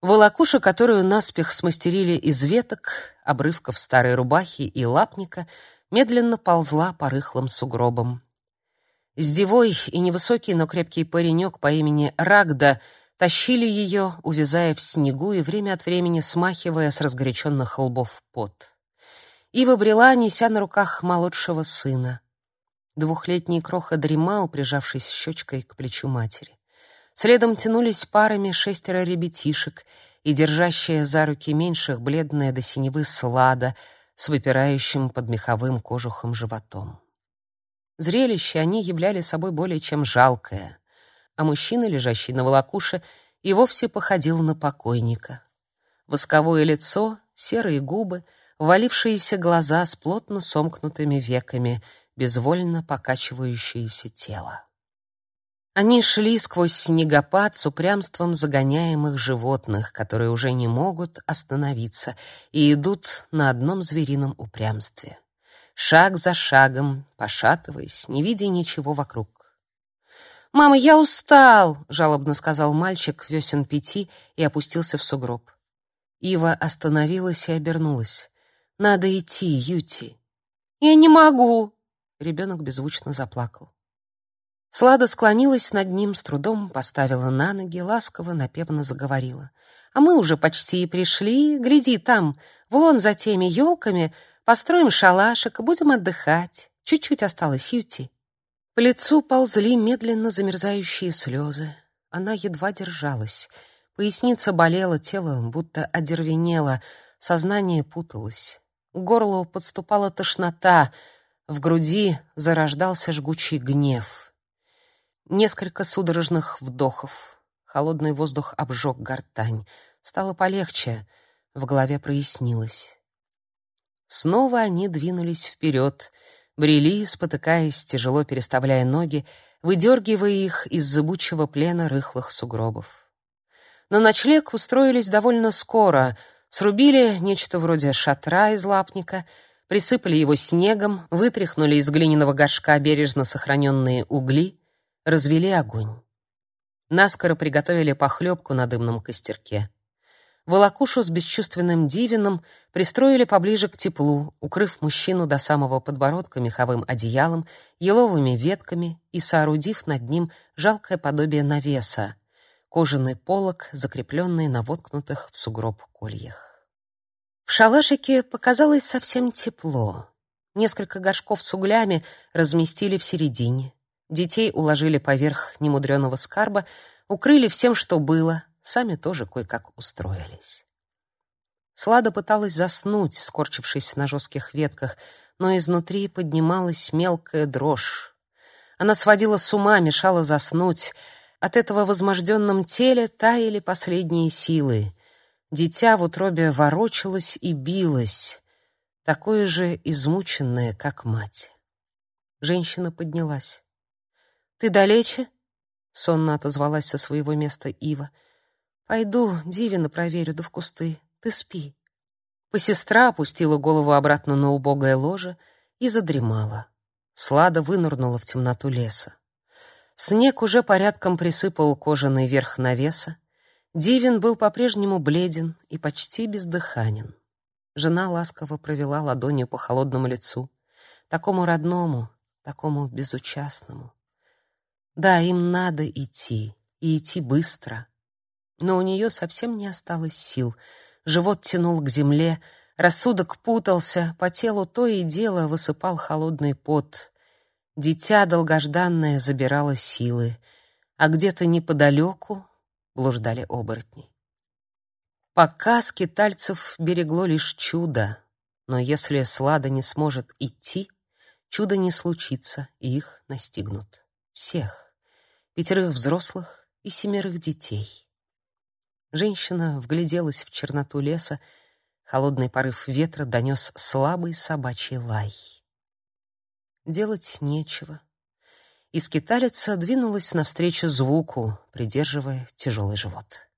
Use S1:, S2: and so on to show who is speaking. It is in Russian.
S1: Волокуша, которую наспех смастерили из веток, обрывков старой рубахи и лапника, медленно ползла по рыхлым сугробам. Сдевой и невысокий, но крепкий паренек по имени Рагда тащили ее, увязая в снегу и время от времени смахивая с разгоряченных лбов пот. Ива брела, неся на руках молодшего сына. Двухлетний кроха дремал, прижавшись щечкой к плечу матери. Следом тянулись парами шестеро ребятишек и держащая за руки меньших бледная до синевы слада с выпирающим под меховым кожухом животом. Зрелище они являли собой более чем жалкое, а мужчина, лежащий на волокуше, и вовсе походил на покойника. Восковое лицо, серые губы, ввалившиеся глаза с плотно сомкнутыми веками, безвольно покачивающееся тело. Они шли сквозь снегопад с упрямством загоняемых животных, которые уже не могут остановиться и идут на одном зверином упрямстве. Шаг за шагом, пошатываясь, не видя ничего вокруг. «Мама, я устал!» — жалобно сказал мальчик весен пяти и опустился в сугроб. Ива остановилась и обернулась. «Надо идти, Юти». «Я не могу!» — ребенок беззвучно заплакал. Слада склонилась над ним, с трудом поставила на ноги, ласково, напевно заговорила. «А мы уже почти пришли. Гляди, там, вон за теми елками, построим шалашик и будем отдыхать. Чуть-чуть осталось, Юти». По лицу ползли медленно замерзающие слезы. Она едва держалась. Поясница болела, тело будто одервенело, сознание путалось. К горлу подступала тошнота, в груди зарождался жгучий гнев — Несколько судорожных вдохов. Холодный воздух обжег гортань. Стало полегче, в голове прояснилось. Снова они двинулись вперед, брели, спотыкаясь, тяжело переставляя ноги, выдергивая их из зыбучего плена рыхлых сугробов. На ночлег устроились довольно скоро, срубили нечто вроде шатра из лапника, присыпали его снегом, вытряхнули из глиняного горшка бережно сохраненные угли, развели огонь. Наскоро приготовили похлебку на дымном костерке. Волокушу с бесчувственным дивином пристроили поближе к теплу, укрыв мужчину до самого подбородка меховым одеялом, еловыми ветками и соорудив над ним жалкое подобие навеса — кожаный полог, закрепленный на воткнутых в сугроб кольях. В шалашике показалось совсем тепло. Несколько горшков с углями разместили в середине. Детей уложили поверх немудреного скарба, укрыли всем, что было, сами тоже кое-как устроились. Слада пыталась заснуть, скорчившись на жестких ветках, но изнутри поднималась мелкая дрожь. Она сводила с ума, мешала заснуть. От этого в возможденном теле таяли последние силы. Дитя в утробе ворочалось и билось, такое же измученное, как мать. Женщина поднялась. «Ты далече?» — сонно отозвалась со своего места Ива. «Пойду, Дивина проверю, да в кусты. Ты спи». Посестра опустила голову обратно на убогое ложе и задремала. Слада вынырнула в темноту леса. Снег уже порядком присыпал кожаный верх навеса. Дивин был по-прежнему бледен и почти бездыханен. Жена ласково провела ладонью по холодному лицу, такому родному, такому безучастному. Да, им надо идти, и идти быстро. Но у нее совсем не осталось сил. Живот тянул к земле, рассудок путался, по телу то и дело высыпал холодный пот. Дитя долгожданное забирало силы, а где-то неподалеку блуждали оборотни. Пока скитальцев берегло лишь чудо, но если Слада не сможет идти, чудо не случится, и их настигнут. Всех пятерых взрослых и семерых детей. Женщина вгляделась в черноту леса, холодный порыв ветра донес слабый собачий лай. Делать нечего. И скиталица двинулась навстречу звуку, придерживая тяжелый живот.